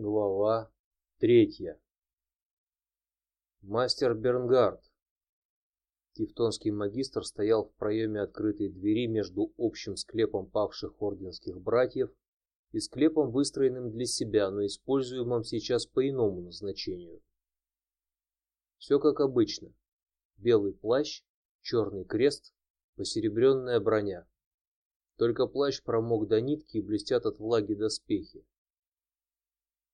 Глава третья. Мастер Бернгард. Тевтонский магистр стоял в проеме открытой двери между общим склепом павших орденских братьев и склепом, выстроенным для себя, но используемым сейчас по иному назначению. Все как обычно: белый плащ, черный крест, посеребренная броня. Только плащ промок до нитки и блестят от влаги доспехи.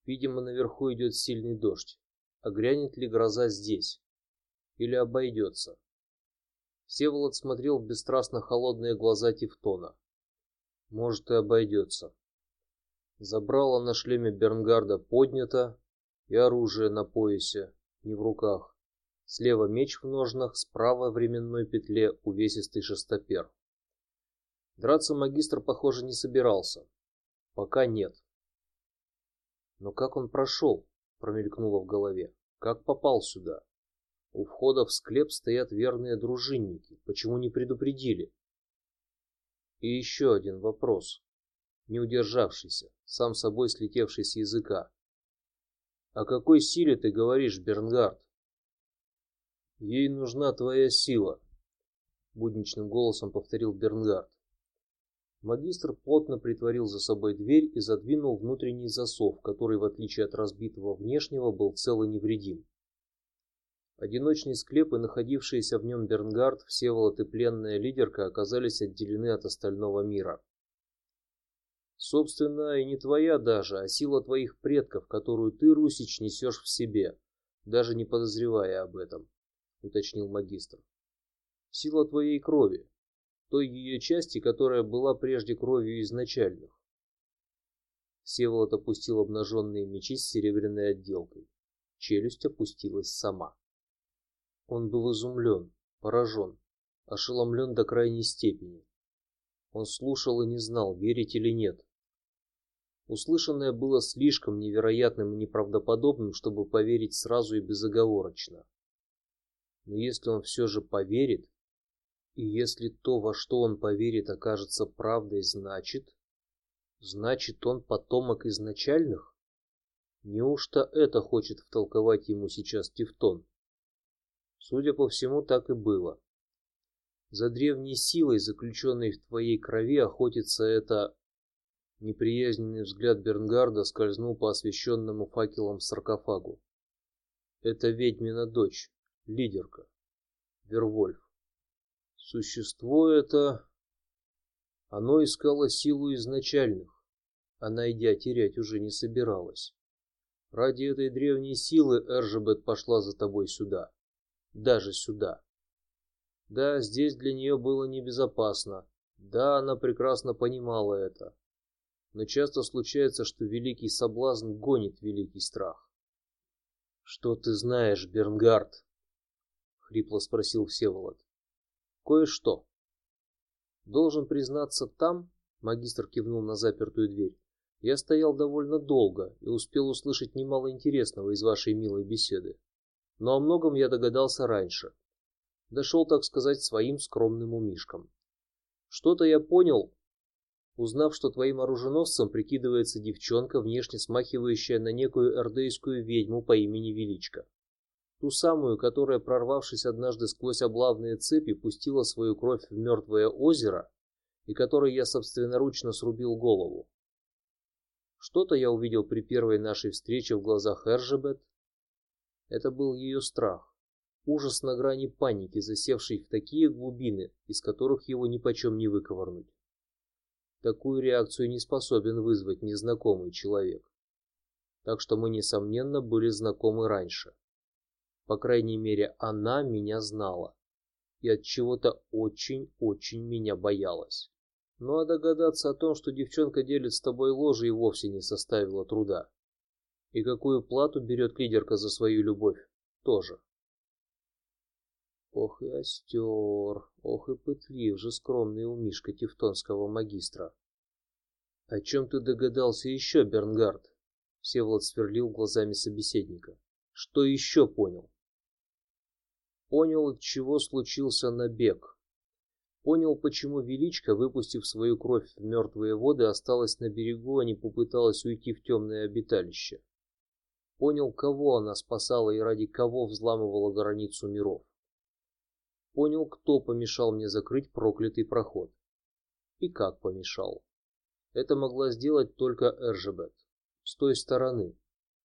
Видимо, наверху идет сильный дождь. А грянет ли гроза здесь? Или обойдется? Всеволод смотрел в бесстрастно холодные глаза Тевтона. Может и обойдется. Забрало на шлеме Бернгарда поднято, и оружие на поясе, не в руках. Слева меч в ножнах, справа в ременной петле увесистый шестопер. Драться магистр, похоже, не собирался. Пока нет. Но как он прошел? Промелькнуло в голове. Как попал сюда? У входа в склеп стоят верные дружинники. Почему не предупредили? И еще один вопрос, не удержавшийся, сам собой слетевший с языка. О какой силе ты говоришь, Бернгард? Ей нужна твоя сила, будничным голосом повторил Бернгард. Магистр плотно притворил за собой дверь и задвинул внутренний засов, который, в отличие от разбитого внешнего, был цел и невредим. Одиночный склеп и находившиеся в нем Бернгард, Всеволод и пленная лидерка оказались отделены от остального мира. Собственно, и не твоя даже, а сила твоих предков, которую ты, Русич, несешь в себе, даже не подозревая об этом, уточнил магистр. Сила твоей крови, той ее части, которая была прежде кровью изначальных. Всеволод опустил обнаженные мечи с серебряной отделкой. Челюсть опустилась сама. Он был изумлен, поражен, ошеломлен до крайней степени. Он слушал и не знал, верить или нет. Услышанное было слишком невероятным и неправдоподобным, чтобы поверить сразу и безоговорочно. Но если он все же поверит, и если то, во что он поверит, окажется правдой, значит, значит он потомок изначальных. Неужто это хочет втолковать ему сейчас Тевтон? Судя по всему, так и было. За древней силой, заключенной в твоей крови, охотится это. Неприязненный взгляд Бернгарда скользнул по освещенному факелом саркофагу. Это ведьмина дочь, лидерка, Вервольф. Существо это, оно искало силу изначальных, а найдя терять уже не собиралось. Ради этой древней силы Эржебет пошла за тобой сюда, даже сюда. Да, здесь для нее было небезопасно. Да, она прекрасно понимала это. Но часто случается, что великий соблазн гонит великий страх. Что ты знаешь, Бернгард? хрипло спросил Всеволод. Кое-что. Должен признаться, там, магистр кивнул на запертую дверь, я стоял довольно долго и успел услышать немало интересного из вашей милой беседы. Но о многом я догадался раньше. Дошел, так сказать, своим скромным умишком. Что-то я понял, узнав, что твоим оруженосцем прикидывается девчонка, внешне смахивающая на некую эрдейскую ведьму по имени Величка ту самую, которая, прорвавшись однажды сквозь облавные цепи, пустила свою кровь в мертвое озеро, и которой я собственноручно срубил голову. Что-то я увидел при первой нашей встрече в глазах Эржебет. Это был ее страх, ужас на грани паники, засевший в такие глубины, из которых его ни почем не выковырнуть. Такую реакцию не способен вызвать незнакомый человек. Так что мы несомненно были знакомы раньше. По крайней мере, она меня знала и от чего-то очень-очень меня боялась. Ну а догадаться о том, что девчонка делит с тобой ложе, и вовсе не составило труда. И какую плату берет лидерка за свою любовь, тоже. Ох и остер, ох и пытлив же скромный умишка тевтонского магистра. О чем ты догадался еще, Бернгард? Всеволод сверлил глазами собеседника. Что еще понял? Понял, чего случился набег. Понял, почему Величка, выпустив свою кровь в мертвые воды, осталась на берегу, а не попыталась уйти в темное обиталище. Понял, кого она спасала и ради кого взламывала границу миров. Понял, кто помешал мне закрыть проклятый проход. И как помешал. Это могла сделать только Эржебет с той стороны,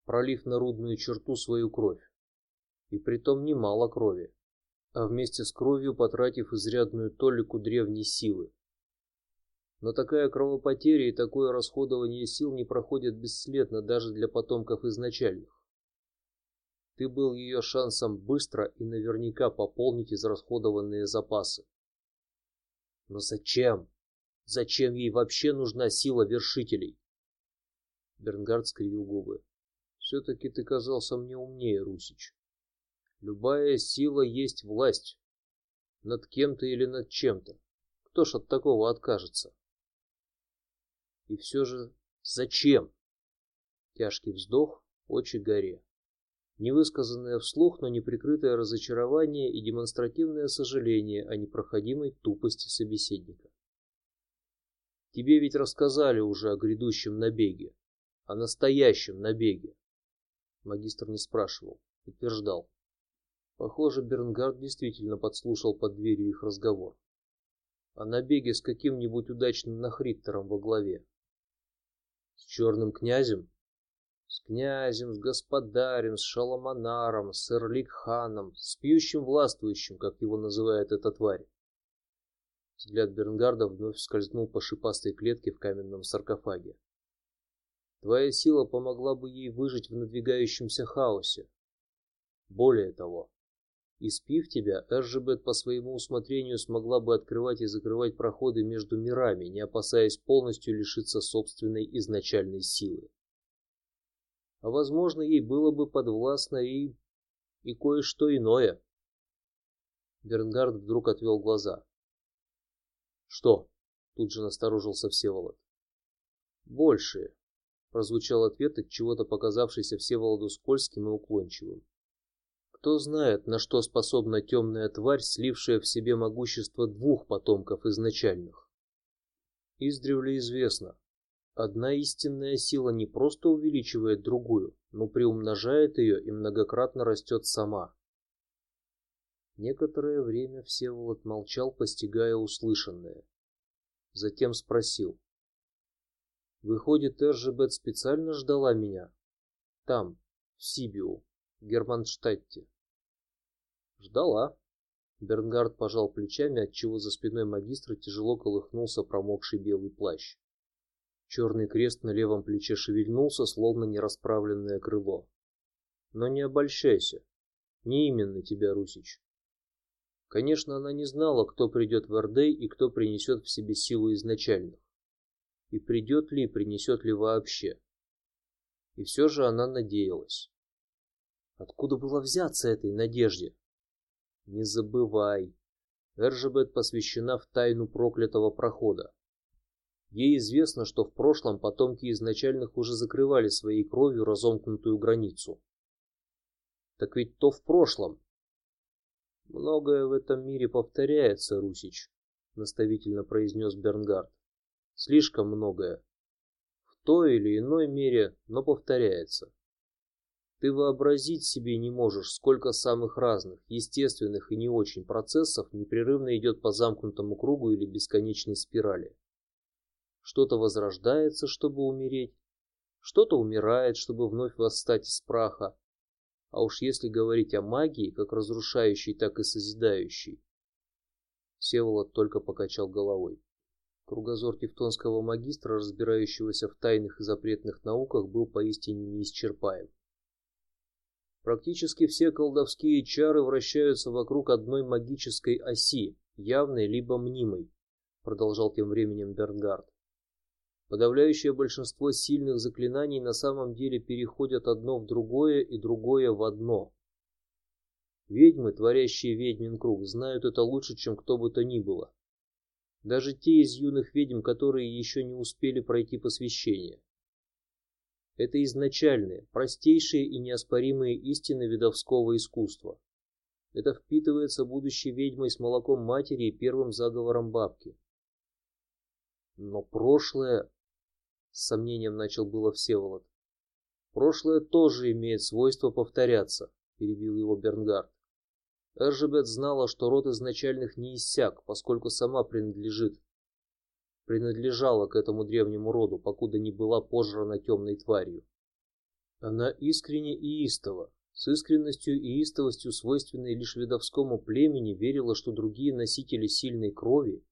пролив на рудную черту свою кровь, и притом немало крови, а вместе с кровью потратив изрядную толику древней силы. Но такая кровопотеря и такое расходование сил не проходят бесследно даже для потомков изначальных. Ты был ее шансом быстро и наверняка пополнить израсходованные запасы. Но зачем? Зачем ей вообще нужна сила вершителей? Бернгард скривил губы. Все-таки ты казался мне умнее, Русич. Любая сила есть власть над кем-то или над чем-то. Кто ж от такого откажется? И все же зачем? Тяжкий вздох, очи горе. Невысказанное вслух, но неприкрытое разочарование и демонстративное сожаление о непроходимой тупости собеседника. Тебе ведь рассказали уже о грядущем набеге, о настоящем набеге. Магистр не спрашивал, утверждал. Похоже, Бернгард действительно подслушал под дверью их разговор. О набеге с каким-нибудь удачным нахриттером во главе. С черным князем? С князем, с господарем, с шаламанаром, с Эрликханом, с пьющим властвующим, как его называет эта тварь. Взгляд Бернгарда вновь скользнул по шипастой клетке в каменном саркофаге. Твоя сила помогла бы ей выжить в надвигающемся хаосе. Более того, Испив тебя, Эржебет по своему усмотрению смогла бы открывать и закрывать проходы между мирами, не опасаясь полностью лишиться собственной изначальной силы. А возможно, ей было бы подвластно и и кое-что иное. Бернгард вдруг отвел глаза. Что? Тут же насторожился Всеволод. Большее, прозвучал ответ от чего-то показавшийся Всеволоду скользким и уклончивым. Кто знает, на что способна темная тварь, слившая в себе могущество двух потомков изначальных. Издревле известно, одна истинная сила не просто увеличивает другую, но приумножает ее и многократно растет сама. Некоторое время Всеволод молчал, постигая услышанное. Затем спросил: "Выходит, Эржебет специально ждала меня там, в Сибиу?" Германштадте. Ждала. Бернгард пожал плечами, отчего за спиной магистра тяжело колыхнулся промокший белый плащ. Черный крест на левом плече шевельнулся, словно нерасправленное крыло. Но не обольщайся, не именно тебя, Русич. Конечно, она не знала, кто придет в Эрдей и кто принесет в себе силу изначальных, и придет ли, принесет ли вообще. И все же она надеялась. Откуда было взяться этой надежде? Не забывай, Эржебет посвящена в тайну проклятого прохода. Ей известно, что в прошлом потомки изначальных уже закрывали своей кровью разомкнутую границу. Так ведь то в прошлом. Многое в этом мире повторяется, Русич, наставительно произнес Бернгард. Слишком многое. В той или иной мере, но повторяется. Ты вообразить себе не можешь, сколько самых разных, естественных и не очень процессов непрерывно идет по замкнутому кругу или бесконечной спирали. Что-то возрождается, чтобы умереть, что-то умирает, чтобы вновь восстать из праха. А уж если говорить о магии, как разрушающей, так и созидающей, Севолод только покачал головой. Кругозор тевтонского магистра, разбирающегося в тайных и запретных науках, был поистине неисчерпаем. Практически все колдовские чары вращаются вокруг одной магической оси, явной либо мнимой, продолжал тем временем Бернгард. Подавляющее большинство сильных заклинаний на самом деле переходят одно в другое и другое в одно. Ведьмы, творящие ведьмин круг, знают это лучше, чем кто бы то ни было. Даже те из юных ведьм, которые еще не успели пройти посвящение. Это изначальные, простейшие и неоспоримые истины видовского искусства. Это впитывается будущей ведьмой с молоком матери и первым заговором бабки. Но прошлое, с сомнением начал было Всеволод. Прошлое тоже имеет свойство повторяться, перебил его Бернгард. Эржебет знала, что род изначальных не иссяк, поскольку сама принадлежит принадлежала к этому древнему роду, покуда не была пожрана темной тварью. Она искренне и истово, с искренностью и истовостью, свойственной лишь видовскому племени, верила, что другие носители сильной крови,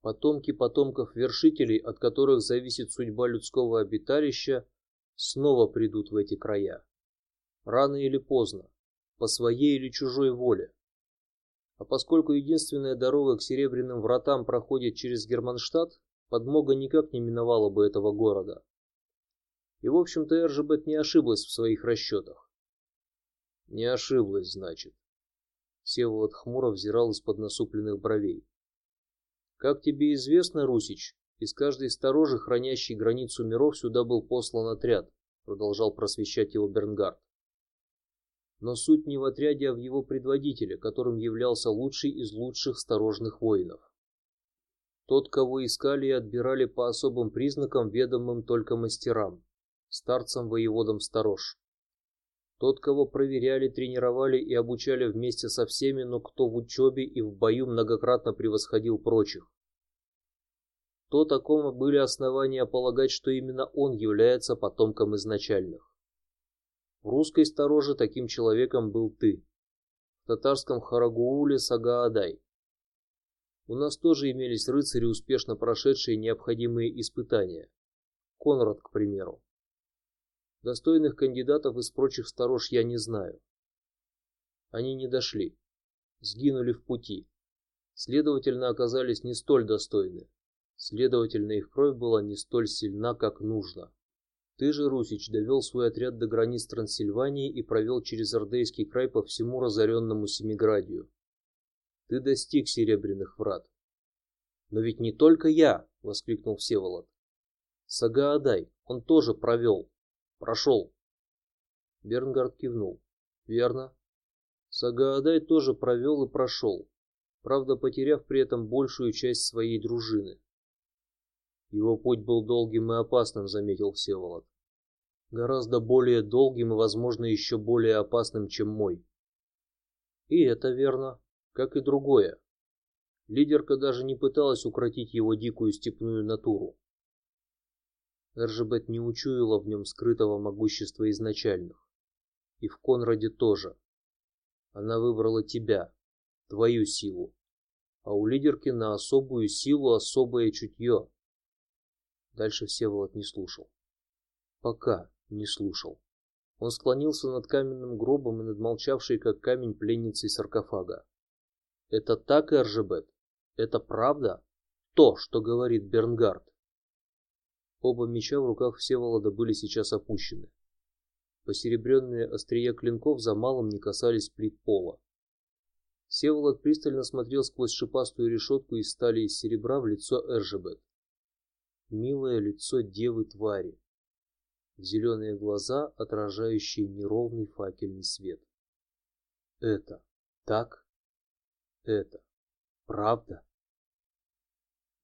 потомки потомков вершителей, от которых зависит судьба людского обиталища, снова придут в эти края. Рано или поздно, по своей или чужой воле. А поскольку единственная дорога к Серебряным вратам проходит через Германштадт, подмога никак не миновала бы этого города. И в общем-то Эржебет не ошиблась в своих расчетах. Не ошиблась, значит. Всеволод хмуро взирал из-под насупленных бровей. Как тебе известно, Русич, из каждой сторожи, хранящей границу миров, сюда был послан отряд. Продолжал просвещать его Бернгард. Но суть не в отряде, а в его предводителе, которым являлся лучший из лучших сторожных воинов. Тот, кого искали и отбирали по особым признакам, ведомым только мастерам, старцам воеводам сторож. Тот, кого проверяли, тренировали и обучали вместе со всеми, но кто в учебе и в бою многократно превосходил прочих. То такому были основания полагать, что именно он является потомком изначальных. В русской стороже таким человеком был ты. В татарском Харагууле Сагаадай. У нас тоже имелись рыцари, успешно прошедшие необходимые испытания. Конрад, к примеру. Достойных кандидатов из прочих сторож я не знаю. Они не дошли, сгинули в пути. Следовательно, оказались не столь достойны. Следовательно, их кровь была не столь сильна, как нужно. Ты же, Русич, довел свой отряд до границ Трансильвании и провел через Ордейский край по всему разоренному Семиградию. Ты достиг Серебряных врат. Но ведь не только я, воскликнул Всеволод. Сагаадай, он тоже провел. Прошел. Бернгард кивнул. Верно. Сагаадай тоже провел и прошел, правда, потеряв при этом большую часть своей дружины. Его путь был долгим и опасным, заметил Всеволод. Гораздо более долгим и, возможно, еще более опасным, чем мой. И это верно, как и другое. Лидерка даже не пыталась укротить его дикую степную натуру. Эржебет не учуяла в нем скрытого могущества изначальных, и в Конраде тоже. Она выбрала тебя, твою силу, а у лидерки на особую силу особое чутье. Дальше Всеволод не слушал. Пока не слушал. Он склонился над каменным гробом и над молчавшей, как камень, пленницей саркофага. Это так, Эржебет? Это правда? То, что говорит Бернгард? Оба меча в руках Всеволода были сейчас опущены. Посеребренные острия клинков за малым не касались плит пола. Всеволод пристально смотрел сквозь шипастую решетку из стали и серебра в лицо Эржебет. Милое лицо девы твари, зеленые глаза, отражающие неровный факельный свет. Это так? Это правда?